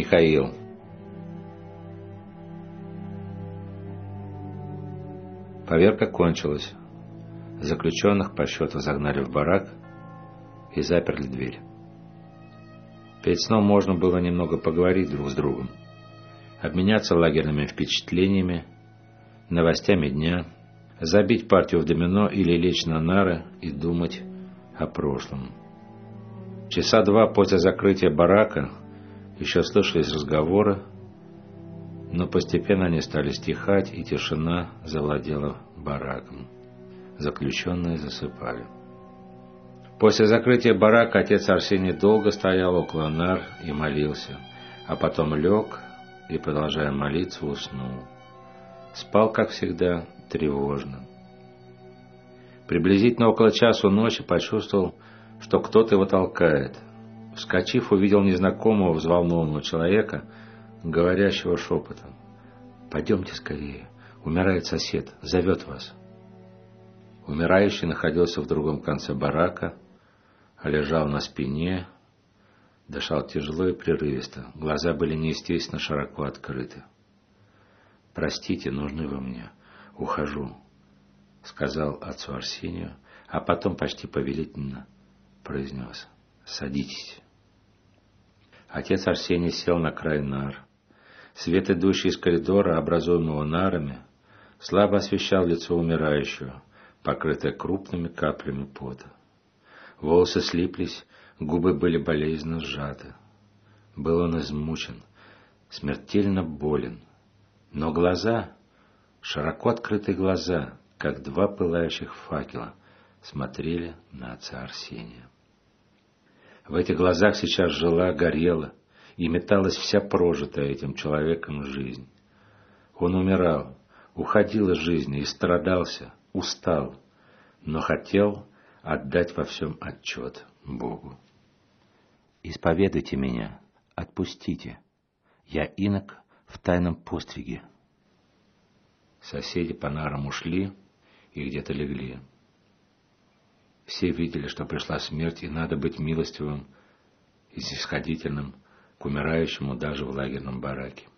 Михаил. Поверка кончилась. Заключенных по счету загнали в барак и заперли дверь. Перед сном можно было немного поговорить друг с другом, обменяться лагерными впечатлениями, новостями дня, забить партию в домино или лечь на нары и думать о прошлом. Часа два после закрытия барака еще слышались разговоры, но постепенно они стали стихать, и тишина завладела бараком. Заключенные засыпали. После закрытия барака отец Арсений долго стоял около нар и молился, а потом лег и, продолжая молиться, уснул. Спал, как всегда, тревожно. Приблизительно около часу ночи почувствовал, что кто-то его толкает. Вскочив, увидел незнакомого взволнованного человека, говорящего шепотом. «Пойдемте скорее, умирает сосед, зовет вас». Умирающий находился в другом конце барака, лежал на спине, дышал тяжело и прерывисто, глаза были неестественно широко открыты. «Простите, нужны вы мне, ухожу», — сказал отцу Арсению, а потом почти повелительно произнес «Садитесь». Отец Арсений сел на край нар. Свет, идущий из коридора, образуемого нарами, слабо освещал лицо умирающего, покрытое крупными каплями пота. Волосы слиплись, губы были болезненно сжаты. Был он измучен, смертельно болен. Но глаза, широко открытые глаза, как два пылающих факела, смотрели на отца Арсения. В этих глазах сейчас жила, горела и металась вся прожитая этим человеком жизнь. Он умирал, уходил из жизни и страдался, устал, но хотел отдать во всем отчет Богу. «Исповедуйте меня, отпустите. Я инок в тайном постриге». Соседи по нарам ушли и где-то легли. Все видели, что пришла смерть, и надо быть милостивым и снисходительным к умирающему даже в лагерном бараке.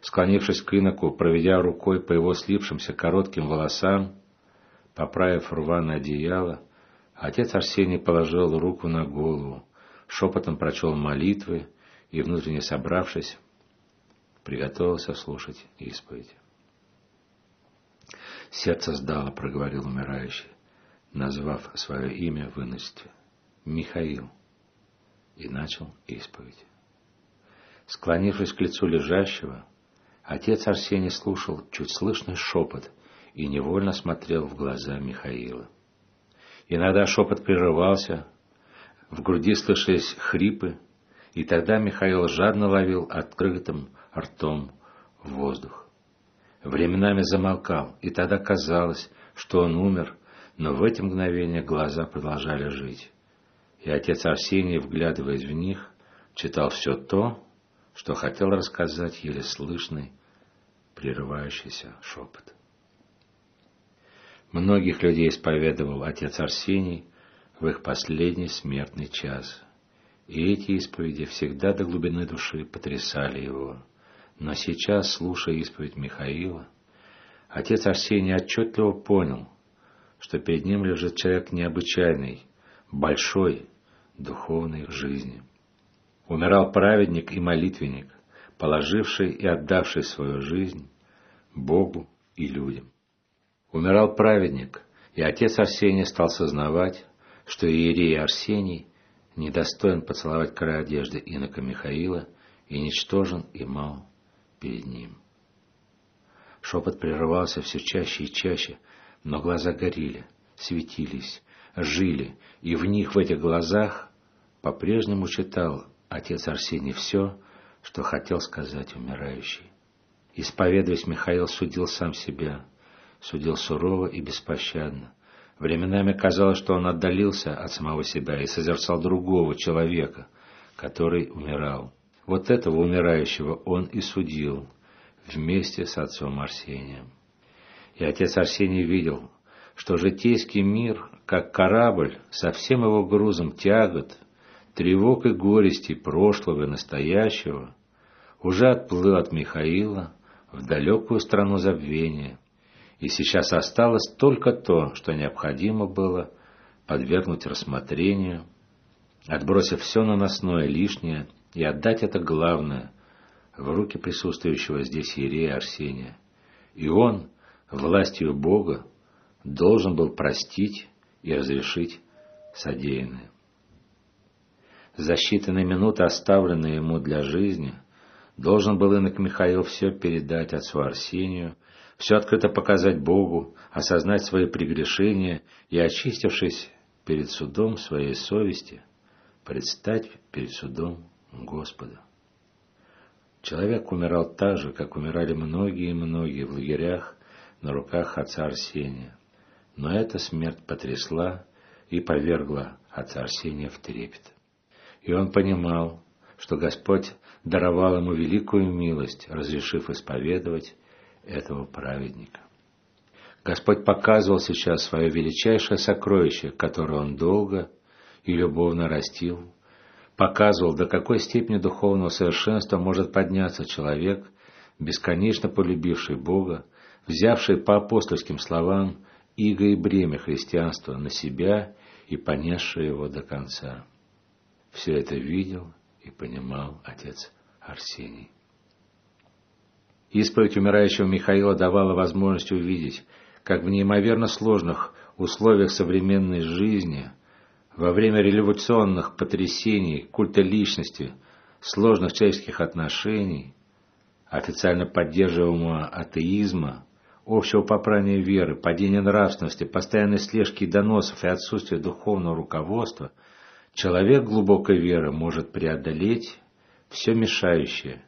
Склонившись к иноку, проведя рукой по его слипшимся коротким волосам, поправив рваное одеяло, отец Арсений положил руку на голову, шепотом прочел молитвы и, внутренне собравшись, приготовился слушать исповедь. «Сердце сдало», — проговорил умирающий, назвав свое имя в иности. «Михаил» и начал исповедь. Склонившись к лицу лежащего, отец Арсений слушал чуть слышный шепот и невольно смотрел в глаза Михаила. Иногда шепот прерывался, в груди слышались хрипы, и тогда Михаил жадно ловил открытым ртом воздух. Временами замолкал, и тогда казалось, что он умер, но в эти мгновения глаза продолжали жить и отец Арсений, вглядываясь в них, читал все то, что хотел рассказать еле слышный, прерывающийся шепот. Многих людей исповедовал отец Арсений в их последний смертный час, и эти исповеди всегда до глубины души потрясали его. Но сейчас, слушая исповедь Михаила, отец Арсений отчетливо понял, что перед ним лежит человек необычайный, большой, духовной жизни. Умирал праведник и молитвенник, положивший и отдавший свою жизнь Богу и людям. Умирал праведник, и отец Арсений стал сознавать, что иерей Арсений недостоин поцеловать край одежды инока Михаила и ничтожен и мал перед ним. Шепот прерывался все чаще и чаще, но глаза горели, светились, жили, и в них, в этих глазах, по-прежнему читал отец Арсений все, что хотел сказать умирающий. Исповедуясь, Михаил судил сам себя, судил сурово и беспощадно. Временами казалось, что он отдалился от самого себя и созерцал другого человека, который умирал. Вот этого умирающего он и судил вместе с отцом Арсением. И отец Арсений видел, что житейский мир, как корабль, со всем его грузом тягот, тревог и горестей прошлого и настоящего, уже отплыл от Михаила в далекую страну забвения, и сейчас осталось только то, что необходимо было подвергнуть рассмотрению, отбросив все наносное лишнее и отдать это главное в руки присутствующего здесь Иерея Арсения. И он, властью Бога, должен был простить и разрешить содеянное. За считанные минуты, оставленные ему для жизни, должен был инок Михаил все передать отцу Арсению, все открыто показать Богу, осознать свои прегрешения и, очистившись перед судом своей совести, предстать перед судом Господа. Человек умирал так же, как умирали многие и многие в лагерях на руках отца Арсения. Но эта смерть потрясла и повергла отца Арсения в трепет. И он понимал, что Господь даровал ему великую милость, разрешив исповедовать этого праведника. Господь показывал сейчас свое величайшее сокровище, которое он долго и любовно растил, показывал, до какой степени духовного совершенства может подняться человек, бесконечно полюбивший Бога, взявший по апостольским словам иго и бремя христианства на себя и понесший его до конца. Все это видел и понимал отец Арсений. Исповедь умирающего Михаила давала возможность увидеть, как в неимоверно сложных условиях современной жизни, во время революционных потрясений, культа личности, сложных человеческих отношений, официально поддерживаемого атеизма, общего попрания веры, падения нравственности, постоянной слежки и доносов и отсутствия духовного руководства, человек глубокой веры может преодолеть все мешающее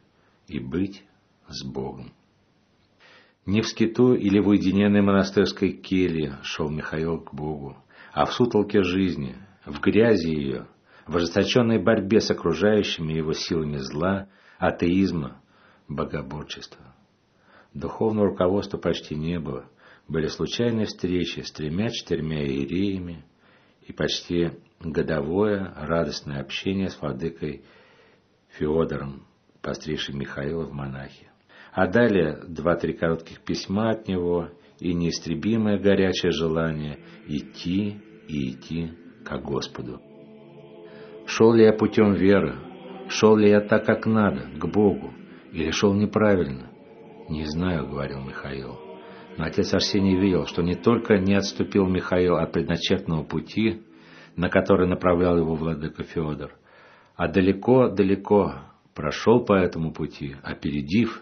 и быть с Богом. Не в скиту или в уединенной монастырской келье шел Михаил к Богу, а в сутолке жизни, в грязи ее, в ожесточенной борьбе с окружающими его силами зла, атеизма, богоборчества. Духовного руководства почти не было. Были случайные встречи с тремя-четырьмя иереями и почти годовое радостное общение с владыкой Феодором, постригшим Михаила в монахи. А далее два-три коротких письма от него и неистребимое горячее желание идти и идти к Господу. Шел ли я путем веры? Шел ли я так, как надо, к Богу? Или шел неправильно? Не знаю, говорил Михаил. Но отец Арсений видел, что не только не отступил Михаил от предначертанного пути, на который направлял его владыка Федор, а далеко-далеко прошел по этому пути, опередив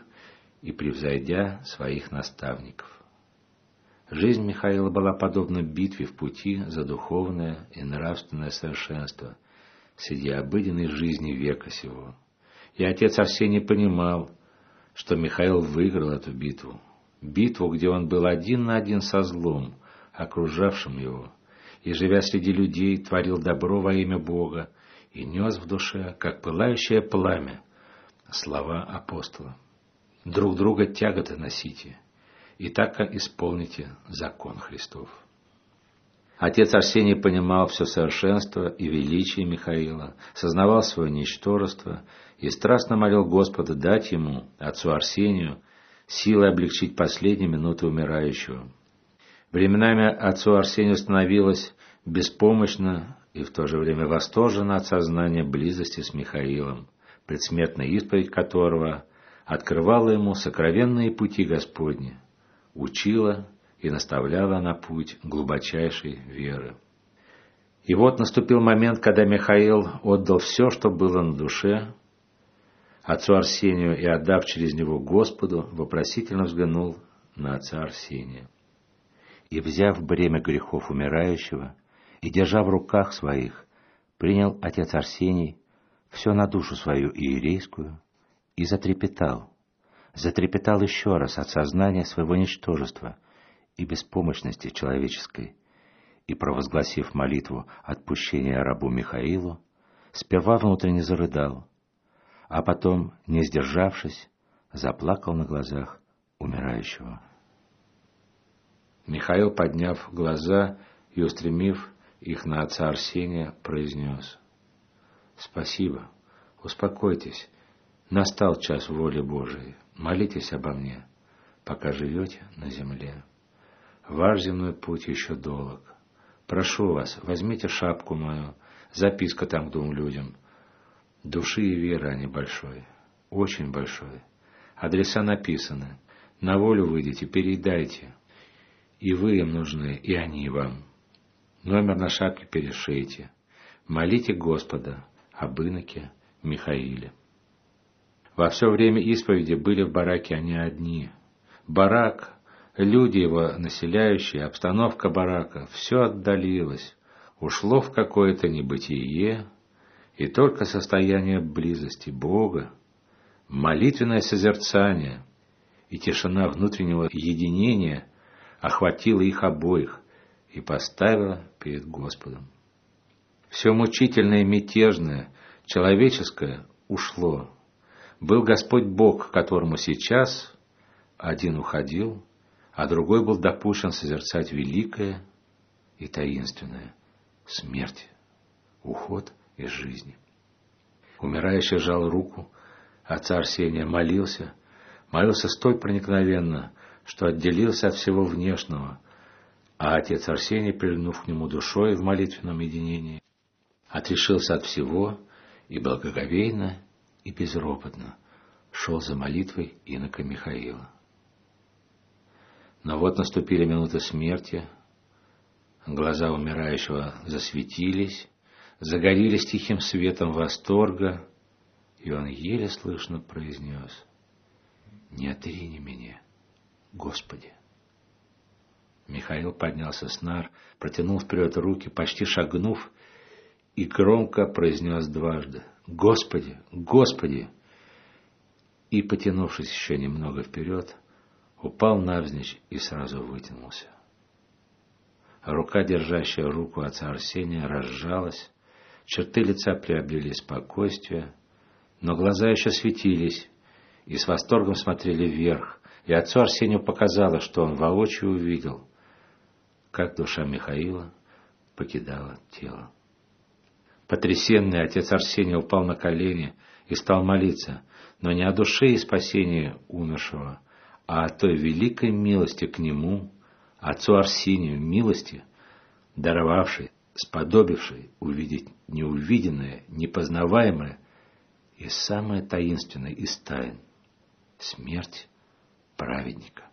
и превзойдя своих наставников. Жизнь Михаила была подобна битве в пути за духовное и нравственное совершенство среди обыденной жизни века сего. И отец Арсений понимал, что Михаил выиграл эту битву. Битву, где он был один на один со злом, окружавшим его, и, живя среди людей, творил добро во имя Бога и нес в душе, как пылающее пламя, слова апостола. Друг друга тяготы носите, и так исполните закон Христов. Отец Арсений понимал все совершенство и величие Михаила, сознавал свое ничтожество и страстно молил Господа дать ему, отцу Арсению, силы облегчить последние минуты умирающего. Временами отцу Арсению становилось беспомощно и в то же время восторженно от сознания близости с Михаилом, предсмертная исповедь которого открывала ему сокровенные пути Господни, учила и наставляла на путь глубочайшей веры. И вот наступил момент, когда Михаил отдал все, что было на душе, отцу Арсению и, отдав через него Господу, вопросительно взглянул на отца Арсения. И, взяв бремя грехов умирающего и держа в руках своих, принял отец Арсений все на душу свою иерейскую и затрепетал, затрепетал еще раз от сознания своего ничтожества и беспомощности человеческой, и, провозгласив молитву отпущения рабу Михаилу, сперва внутренне зарыдал, а потом, не сдержавшись, заплакал на глазах умирающего. Михаил, подняв глаза и устремив их на отца Арсения, произнес «Спасибо, успокойтесь, Настал час воли Божией. Молитесь обо мне, пока живете на земле. Ваш земной путь еще долг. Прошу вас, возьмите шапку мою, записка там к двум людям. Души и веры они большой, очень большой. Адреса написаны. На волю выйдите, передайте. И вы им нужны, и они вам. Номер на шапке перешейте. Молите Господа об иноке Михаиле. Во все время исповеди были в бараке они одни. Барак, люди его населяющие, обстановка барака, все отдалилось, ушло в какое-то небытие, и только состояние близости Бога, молитвенное созерцание и тишина внутреннего единения охватила их обоих и поставила перед Господом. Все мучительное, мятежное, человеческое ушло. Был Господь Бог, которому сейчас один уходил, а другой был допущен созерцать великое и таинственное – смерть, уход из жизни. Умирающий жал руку, отца Арсения молился, молился столь проникновенно, что отделился от всего внешнего, а отец Арсений, прильнув к нему душой в молитвенном единении, отрешился от всего и благоговейно и безропотно шел за молитвой инока Михаила. Но вот наступили минуты смерти, глаза умирающего засветились, загорелись тихим светом восторга, и он еле слышно произнес «Не отрини меня, Господи!» Михаил поднялся с нар, протянул вперед руки, почти шагнув, и громко произнес дважды «Господи! Господи!» И, потянувшись еще немного вперед, упал навзничь и сразу вытянулся. Рука, держащая руку отца Арсения, разжалась, черты лица приобрели спокойствие, но глаза еще светились и с восторгом смотрели вверх, и отцу Арсению показалось, что он воочию увидел, как душа Михаила покидала тело. Потрясенный отец Арсений упал на колени и стал молиться, но не о душе и спасении умершего, а о той великой милости к нему, отцу Арсению, милости, даровавшей, сподобившей увидеть неувиденное, непознаваемое и самое таинственное из тайн — смерть праведника.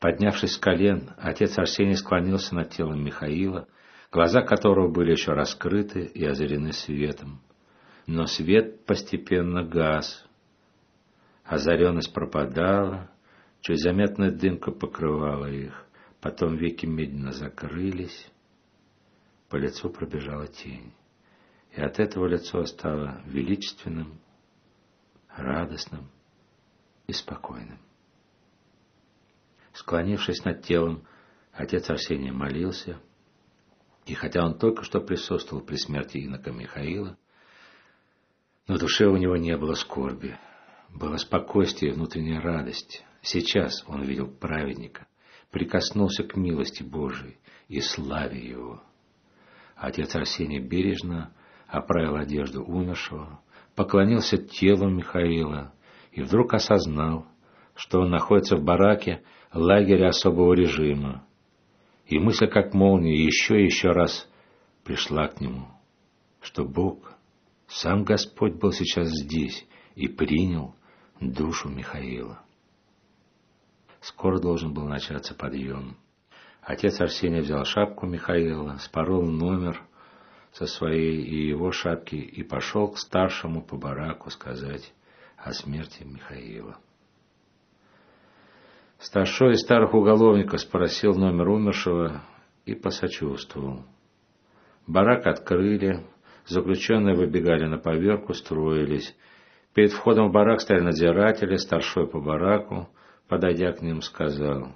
Поднявшись с колен, отец Арсений склонился над телом Михаила, глаза которого были еще раскрыты и озарены светом. Но свет постепенно гас, озаренность пропадала, Чуть заметная дымка покрывала их, потом веки медленно закрылись, по лицу пробежала тень. И от этого лицо стало величественным, радостным и спокойным. Склонившись над телом, отец Арсений молился, и хотя он только что присутствовал при смерти инока Михаила, на душе у него не было скорби, было спокойствие и внутренняя радость. Сейчас он видел праведника, прикоснулся к милости Божией и славе его. Отец Арсений бережно оправил одежду умершего, поклонился телу Михаила и вдруг осознал, что он находится в бараке лагеря особого режима. И мысль, как молния, еще и еще раз пришла к нему, что Бог, сам Господь был сейчас здесь и принял душу Михаила. Скоро должен был начаться подъем. Отец Арсений взял шапку Михаила, спорол номер со своей и его шапки и пошел к старшему по бараку сказать о смерти Михаила. Старшой из старых уголовников спросил номер умершего и посочувствовал. Барак открыли, заключенные выбегали на поверку, строились. Перед входом в барак стояли надзиратели, старшой по бараку, подойдя к ним, сказал,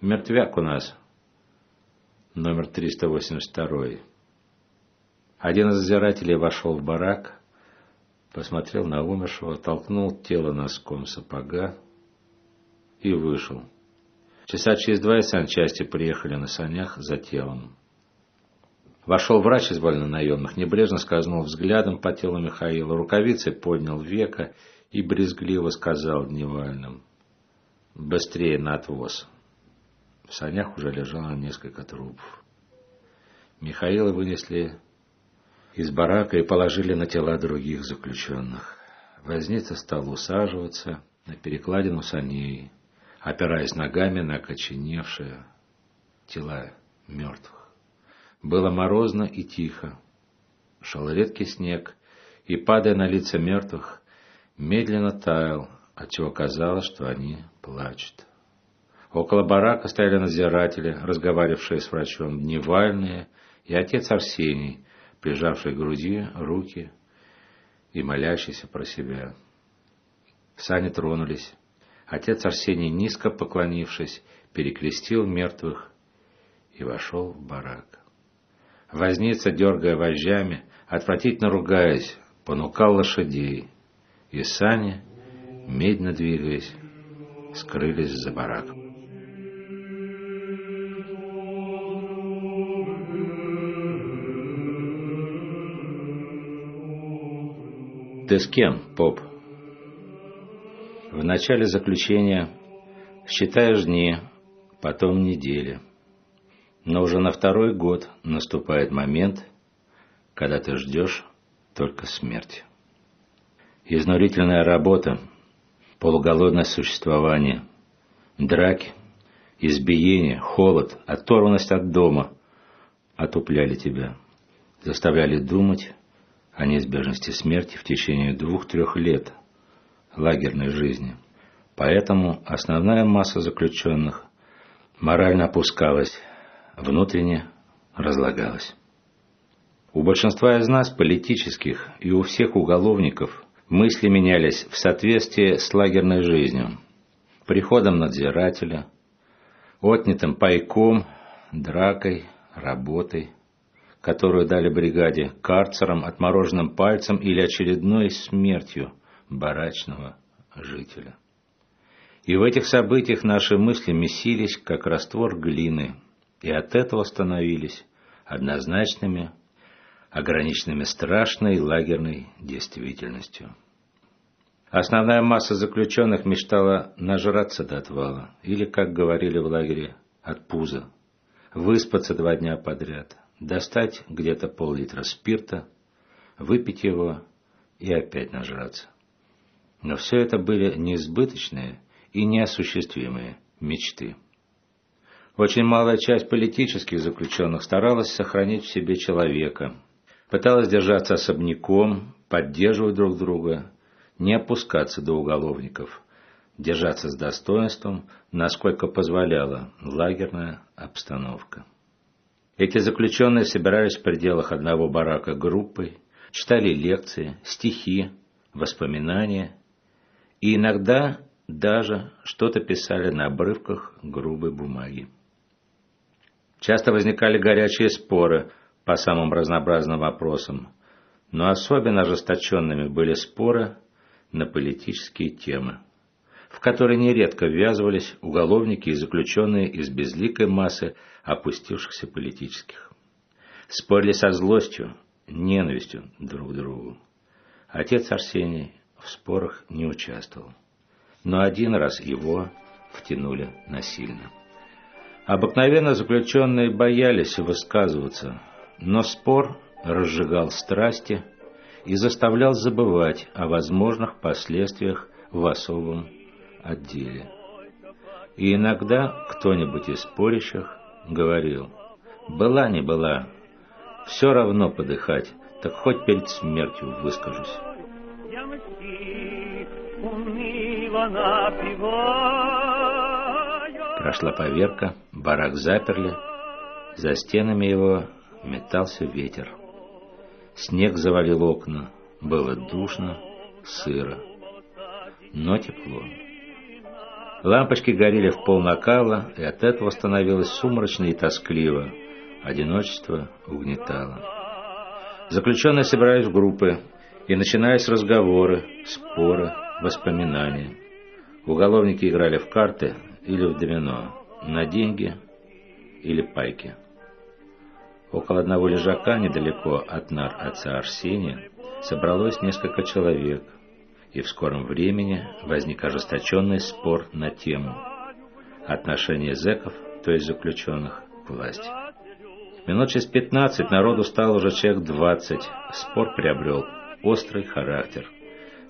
«Мертвяк у нас, номер 382». Один из зазирателей вошел в барак, посмотрел на умершего, толкнул тело носком сапога и вышел. Часа через два из санчасти приехали на санях за телом. Вошел врач из вольнонаемных, небрежно скользнул взглядом по телу Михаила, рукавицей поднял века и брезгливо сказал дневальным «Быстрее на отвоз». В санях уже лежало несколько трупов. Михаила вынесли из барака и положили на тела других заключенных. Возница стал усаживаться на перекладину саней, опираясь ногами на окоченевшие тела мертвых. Было морозно и тихо. Шел редкий снег, и, падая на лица мертвых, медленно таял, отчего казалось, что они плачут. Около барака стояли надзиратели, разговаривавшие с врачом, дневальные, и отец Арсений, прижавший к груди руки и молящийся про себя. Сани тронулись. Отец Арсений, низко поклонившись, перекрестил мертвых и вошел в барак. Возница, дергая вожжами, отвратительно ругаясь, понукал лошадей, и сани, медленно двигаясь, скрылись за бараком. «Ты с кем, поп?» В начале заключения считаешь дни, потом недели. Но уже на второй год наступает момент, когда ты ждешь только смерти. Изнурительная работа, полуголодное существование, драки, избиение, холод, оторванность от дома отупляли тебя, заставляли думать о неизбежности смерти в течение двух-трех лет лагерной жизни. Поэтому основная масса заключенных морально опускалась, внутренне разлагалась. У большинства из нас, политических, и у всех уголовников, мысли менялись в соответствии с лагерной жизнью, приходом надзирателя, отнятым пайком, дракой, работой – которую дали бригаде, карцером, отмороженным пальцем или очередной смертью барачного жителя. И в этих событиях наши мысли месились, как раствор глины, и от этого становились однозначными, ограниченными страшной лагерной действительностью. Основная масса заключенных мечтала нажраться до отвала, или, как говорили в лагере, от пуза, выспаться два дня подряд, достать где-то пол-литра спирта, выпить его и опять нажраться. Но все это были неизбыточные и неосуществимые мечты. Очень малая часть политических заключенных старалась сохранить в себе человека, пыталась держаться особняком, поддерживать друг друга, не опускаться до уголовников, держаться с достоинством, насколько позволяла лагерная обстановка. Эти заключенные собирались в пределах одного барака группой, читали лекции, стихи, воспоминания и иногда даже что-то писали на обрывках грубой бумаги. Часто возникали горячие споры по самым разнообразным вопросам, но особенно ожесточенными были споры на политические темы в который нередко ввязывались уголовники и заключенные из безликой массы опустившихся политических. Спорили со злостью, ненавистью друг к другу. Отец Арсений в спорах не участвовал, но один раз его втянули насильно. Обыкновенно заключенные боялись высказываться, но спор разжигал страсти и заставлял забывать о возможных последствиях в особом отделе. И иногда кто-нибудь из спорящих говорил, «Была не была, все равно подыхать, так хоть перед смертью выскажусь». Прошла поверка, барак заперли, за стенами его метался ветер. Снег завалил окна, было душно, сыро, но тепло. Лампочки горели в пол накала, и от этого становилось сумрачно и тоскливо. Одиночество угнетало. Заключенные собирались в группы, и начинались разговоры, споры, воспоминания. Уголовники играли в карты или в домино, на деньги или пайки. Около одного лежака, недалеко от нар отца Арсения, собралось несколько человек, и в скором времени возник ожесточенный спор на тему отношения зэков, то есть заключенных, к власти. Минут через пятнадцать народу стало уже человек двадцать, спор приобрел острый характер.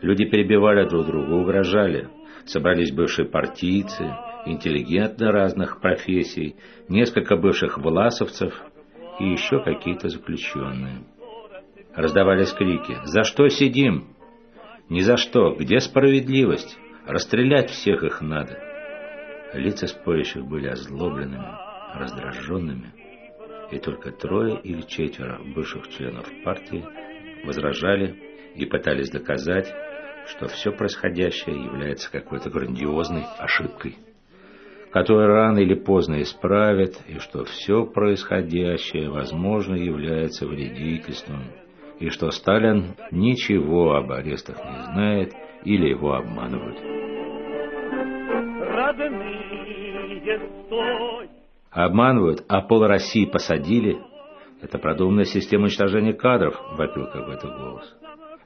Люди перебивали друг друга, угрожали, собрались бывшие партийцы, интеллигенты разных профессий, несколько бывших власовцев и еще какие-то заключенные. Раздавались крики «За что сидим?» «Ни за что! Где справедливость? Расстрелять всех их надо!» Лица спорящих были озлобленными, раздраженными, и только трое или четверо бывших членов партии возражали и пытались доказать, что все происходящее является какой-то грандиозной ошибкой, которую рано или поздно исправят, и что все происходящее, возможно, является вредительством, и что Сталин ничего об арестах не знает или его обманывают. Обманывают, а пол России посадили. Это продуманная система уничтожения кадров, вопил какой-то голос.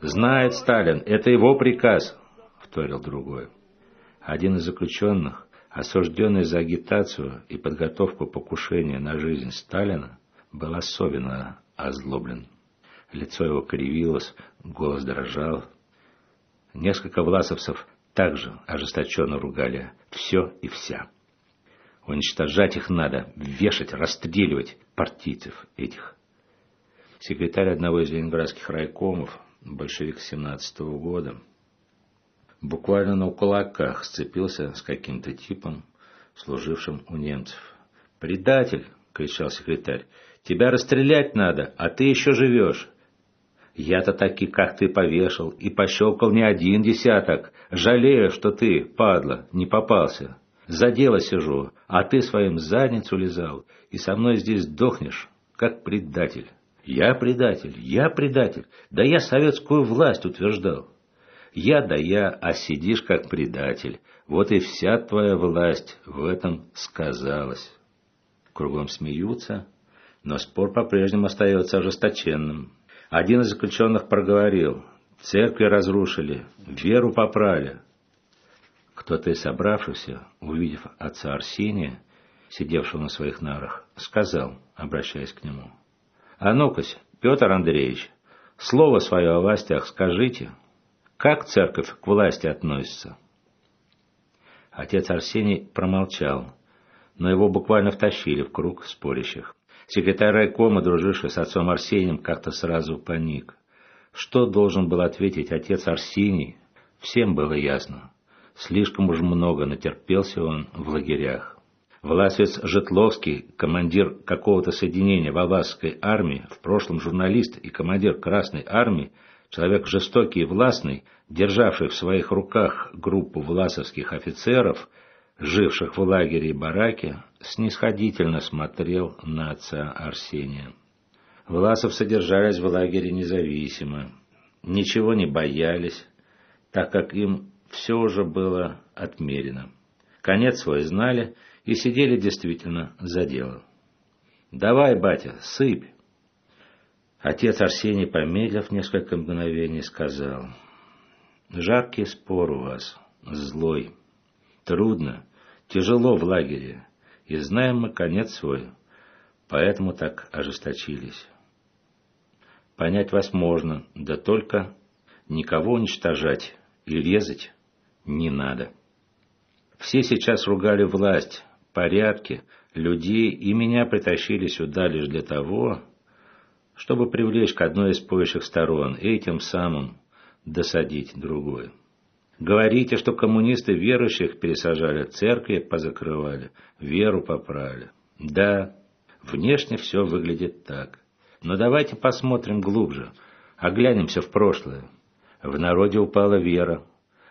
Знает Сталин, это его приказ, вторил другой. Один из заключенных, осужденный за агитацию и подготовку покушения на жизнь Сталина, был особенно озлоблен. Лицо его кривилось, голос дрожал. Несколько власовцев также ожесточенно ругали все и вся. Уничтожать их надо, вешать, расстреливать партийцев этих. Секретарь одного из ленинградских райкомов, большевик 17 -го года, буквально на кулаках сцепился с каким-то типом, служившим у немцев. «Предатель!» — кричал секретарь. «Тебя расстрелять надо, а ты еще живешь!» Я-то таки, как ты, повешал и пощелкал не один десяток. Жалею, что ты, падла, не попался. За дело сижу, а ты своим задницу лизал, и со мной здесь сдохнешь, как предатель. Я предатель, я предатель, да я советскую власть утверждал. Я да я, а сидишь как предатель. Вот и вся твоя власть в этом сказалась. Кругом смеются, но спор по-прежнему остается ожесточенным. Один из заключенных проговорил, церкви разрушили, веру попрали. Кто-то из собравшихся, увидев отца Арсения, сидевшего на своих нарах, сказал, обращаясь к нему, «А ну-ка, Петр Андреевич, слово свое о властях скажите, как церковь к власти относится?» Отец Арсений промолчал, но его буквально втащили в круг спорящих. Секретарь райкома, друживший с отцом Арсением, как-то сразу паник. Что должен был ответить отец Арсений, всем было ясно. Слишком уж много натерпелся он в лагерях. Власовец Житловский, командир какого-то соединения Валасской армии, в прошлом журналист и командир Красной армии, человек жестокий и властный, державший в своих руках группу власовских офицеров – живших в лагере и бараке, снисходительно смотрел на отца Арсения. Власов содержались в лагере независимо, ничего не боялись, так как им все уже было отмерено. Конец свой знали и сидели действительно за дело. «Давай, батя, сыпь!» Отец Арсений, помедлив несколько мгновений, сказал, «Жаркий спор у вас, злой». Трудно, тяжело в лагере, и знаем мы конец свой, поэтому так ожесточились. Понять вас можно, да только никого уничтожать и резать не надо. Все сейчас ругали власть, порядки, людей, и меня притащили сюда лишь для того, чтобы привлечь к одной из поющих сторон и этим самым досадить другую. Говорите, что коммунисты верующих пересажали, церкви позакрывали, веру поправили. Да, внешне все выглядит так. Но давайте посмотрим глубже, оглянемся в прошлое. В народе упала вера.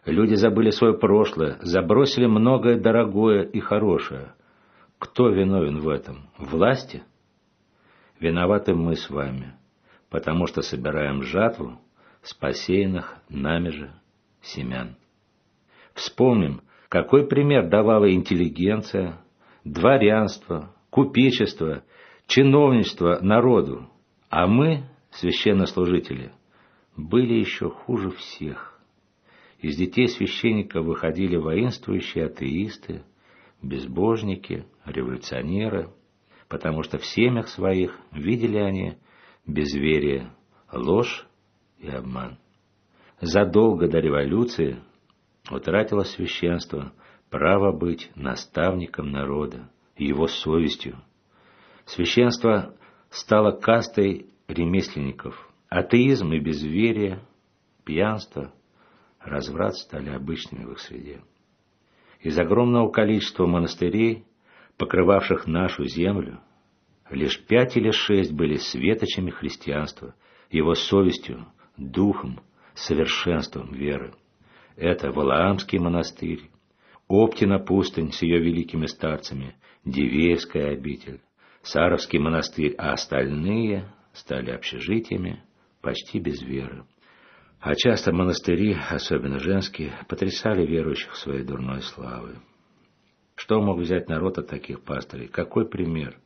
Люди забыли свое прошлое, забросили многое дорогое и хорошее. Кто виновен в этом? Власти? Виноваты мы с вами, потому что собираем жатву с посеянных нами же семян. Вспомним, какой пример давала интеллигенция, дворянство, купечество, чиновничество народу, а мы, священнослужители, были еще хуже всех. Из детей священника выходили воинствующие атеисты, безбожники, революционеры, потому что в семьях своих видели они безверие, ложь и обман. Задолго до революции утратило священство право быть наставником народа, его совестью. Священство стало кастой ремесленников. Атеизм и безверие, пьянство, разврат стали обычными в их среде. Из огромного количества монастырей, покрывавших нашу землю, лишь пять или шесть были светочами христианства, его совестью, духом, совершенством веры. Это Валаамский монастырь, Оптина пустынь с ее великими старцами, Дивеевская обитель, Саровский монастырь, а остальные стали общежитиями почти без веры. А часто монастыри, особенно женские, потрясали верующих своей дурной славой. Что мог взять народ от таких пастырей? Какой пример?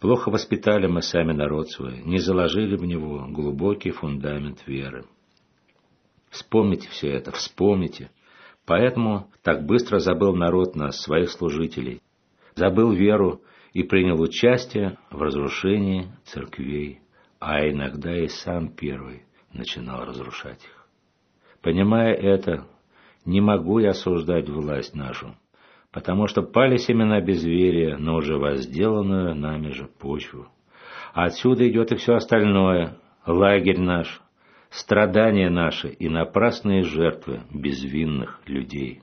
Плохо воспитали мы сами народ свой, не заложили в него глубокий фундамент веры. Вспомните все это, вспомните. Поэтому так быстро забыл народ нас, своих служителей, забыл веру и принял участие в разрушении церквей, а иногда и сам первый начинал разрушать их. Понимая это, не могу я осуждать власть нашу, потому что пали семена безверия на уже возделанную нами же почву. Отсюда идет и все остальное, лагерь наш, страдания наши и напрасные жертвы безвинных людей.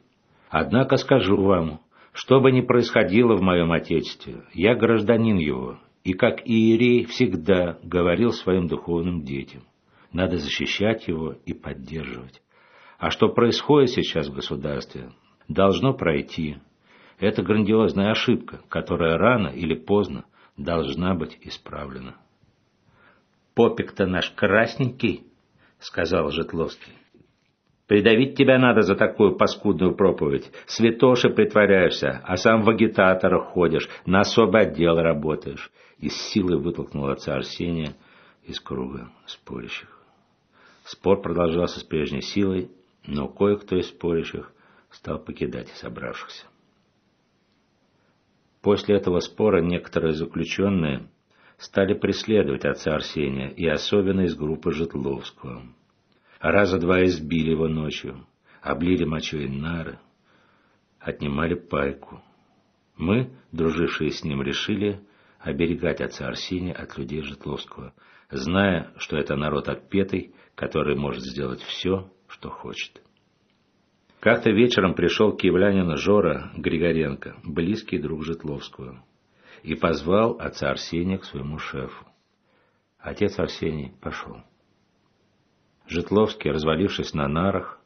Однако скажу вам, что бы ни происходило в моем Отечестве, я гражданин его, и как иерей всегда говорил своим духовным детям. Надо защищать его и поддерживать. А что происходит сейчас в государстве, должно пройти. Это грандиозная ошибка, которая рано или поздно должна быть исправлена. Попик-то наш красненький, — сказал Житловский. «Придавить тебя надо за такую паскудную проповедь. Святоши притворяешься, а сам в агитаторах ходишь, на особый отдел работаешь». И с силой вытолкнул отца Арсения из круга спорящих. Спор продолжался с прежней силой, но кое-кто из спорящих стал покидать собравшихся. После этого спора некоторые заключенные стали преследовать отца Арсения, и особенно из группы Житловского. Раза два избили его ночью, облили мочой нары, отнимали пайку. Мы, дружившие с ним, решили оберегать отца Арсения от людей Житловского, зная, что это народ отпетый, который может сделать все, что хочет. Как-то вечером пришел киевлянин Жора Григоренко, близкий друг Житловского и позвал отца Арсения к своему шефу. Отец Арсений пошел. Житловский, развалившись на нарах,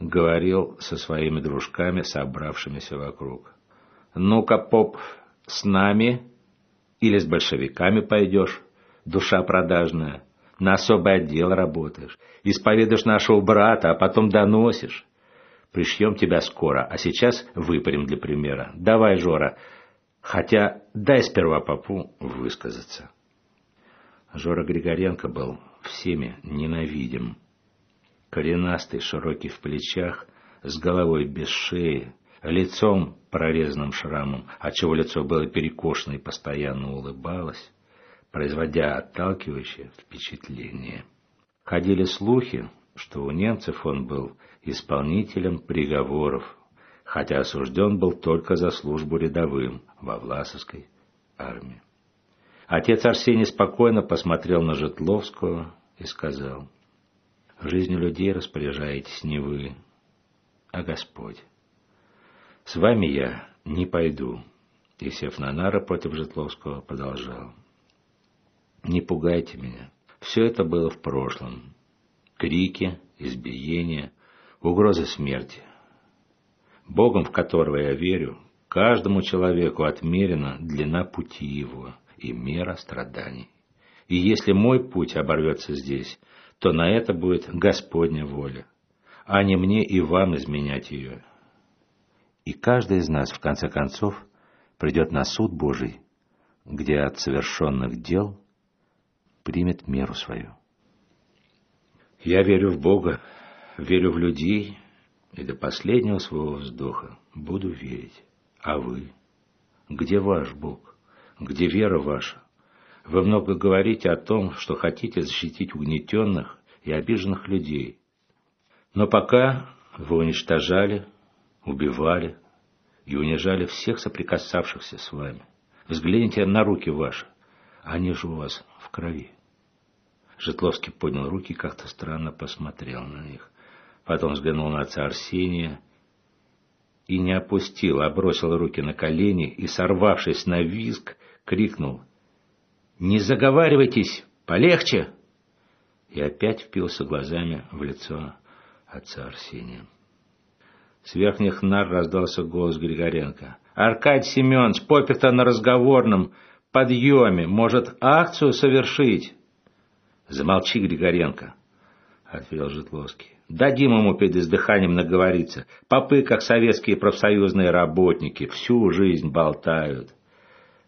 говорил со своими дружками, собравшимися вокруг. «Ну-ка, поп, с нами или с большевиками пойдешь, душа продажная, на особый отдел работаешь, исповедуешь нашего брата, а потом доносишь. Пришьем тебя скоро, а сейчас выпарим для примера. Давай, Жора, Хотя дай сперва попу высказаться. Жора Григоренко был всеми ненавидим. Коренастый, широкий в плечах, с головой без шеи, лицом прорезанным шрамом, отчего лицо было перекошено и постоянно улыбалось, производя отталкивающее впечатление. Ходили слухи, что у немцев он был исполнителем приговоров, хотя осужден был только за службу рядовым во Власовской армии. Отец Арсений спокойно посмотрел на Житловского и сказал, «Жизнью людей распоряжаетесь не вы, а Господь. С вами я не пойду». И, сев на нары против Житловского, продолжал. «Не пугайте меня. Все это было в прошлом. Крики, избиения, угрозы смерти. Богом, в которого я верю, каждому человеку отмерена длина пути его и мера страданий. И если мой путь оборвется здесь, то на это будет Господня воля, а не мне и вам изменять ее. И каждый из нас, в конце концов, придет на суд Божий где от совершенных дел примет меру свою. Я верю в Бога, верю в людей и до последнего своего вздоха буду верить. А вы? Где ваш Бог? Где вера ваша? Вы много говорите о том, что хотите защитить угнетенных и обиженных людей. Но пока вы уничтожали, убивали и унижали всех соприкасавшихся с вами. Взгляните на руки ваши, они же у вас в крови. Житловский поднял руки и как-то странно посмотрел на них. Потом взглянул на отца Арсения и не опустил, а бросил руки на колени и, сорвавшись на визг, крикнул «Не заговаривайтесь! Полегче!» И опять впился глазами в лицо отца Арсения. С верхних нар раздался голос Григоренко. «Аркадий Семенович, попер на разговорном подъеме. Может, акцию совершить?» «Замолчи, Григоренко», — ответил Житловский. «Дадим ему перед издыханием наговориться. Попы, как советские профсоюзные работники, всю жизнь болтают».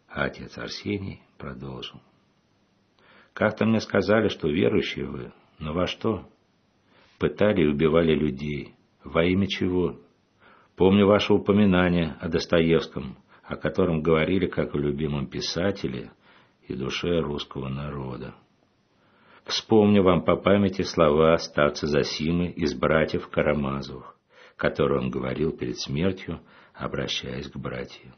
А отец Арсений продолжил. «Как-то мне сказали, что верующие вы, но во что? Пытали и убивали людей. Во имя чего? Помню ваше упоминание о Достоевском, о котором говорили как о любимом писателе и душе русского народа. Вспомню вам по памяти слова старца Засимы из братьев Карамазовых, которые он говорил перед смертью, обращаясь к братьям.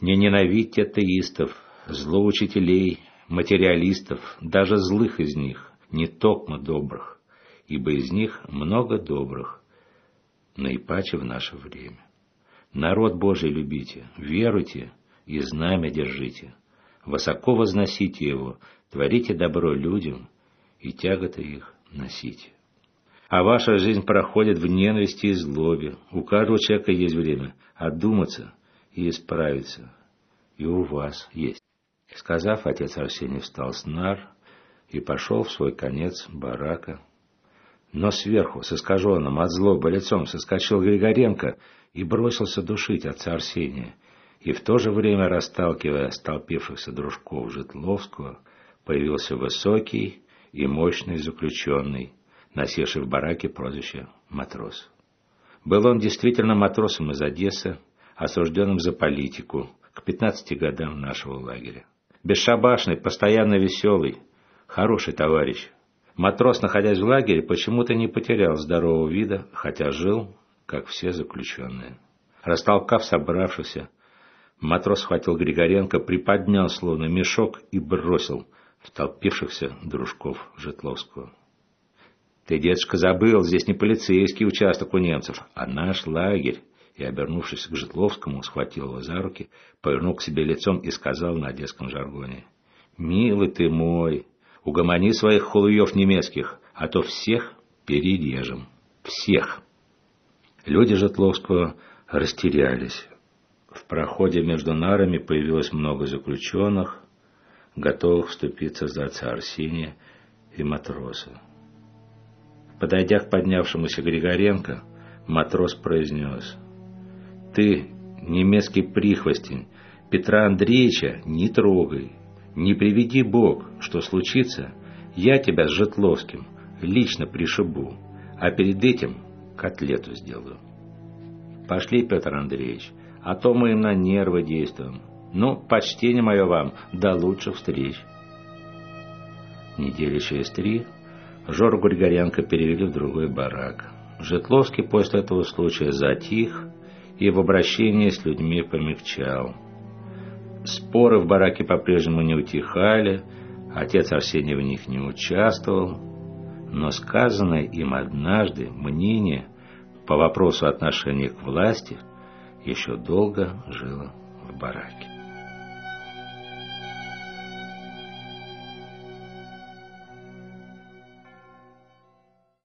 Не ненавидьте атеистов, злоучителей, материалистов, даже злых из них, не токмо добрых, ибо из них много добрых, наипаче в наше время. Народ Божий любите, веруйте и знамя держите, высоко возносите его, творите добро людям и тяготы их носите. А ваша жизнь проходит в ненависти и злобе. У каждого человека есть время отдуматься и исправиться. И у вас есть. Сказав, отец Арсений встал с нар и пошел в свой конец барака но сверху, с искаженным от злобы лицом, соскочил Григоренко и бросился душить отца Арсения. И в то же время, расталкивая столпившихся дружков Житловского, появился высокий и мощный заключенный, носивший в бараке прозвище «Матрос». Был он действительно матросом из Одессы, осужденным за политику, к 15 годам нашего лагеря. Бесшабашный, постоянно веселый, хороший товарищ, Матрос, находясь в лагере, почему-то не потерял здорового вида, хотя жил, как все заключенные. Растолкав собравшихся, матрос схватил Григоренко, приподнял словно мешок и бросил в толпившихся дружков Житловского. «Ты, дедушка, забыл, здесь не полицейский участок у немцев, а наш лагерь!» И, обернувшись к Житловскому, схватил его за руки, повернул к себе лицом и сказал на одесском жаргоне. «Милый ты мой, Угомони своих холуев немецких, а то всех перережем. Всех. Люди Житловского растерялись. В проходе между нарами появилось много заключенных, готовых вступиться за отца Арсения и матроса. Подойдя к поднявшемуся Григоренко, матрос произнес, «Ты, немецкий прихвостень, Петра Андреевича не трогай, не приведи Бог, что случится, я тебя с Житловским лично пришибу, а перед этим котлету сделаю. Пошли, Петр Андреевич, а то мы им на нервы действуем. Ну, почтение мое вам, до лучших встреч. Недели через три Жору Григоренко перевели в другой барак. Житловский после этого случая затих и в обращении с людьми помягчал. Споры в бараке по-прежнему не утихали, отец Арсений в них не участвовал, но сказанное им однажды мнение по вопросу отношения к власти еще долго жило в бараке.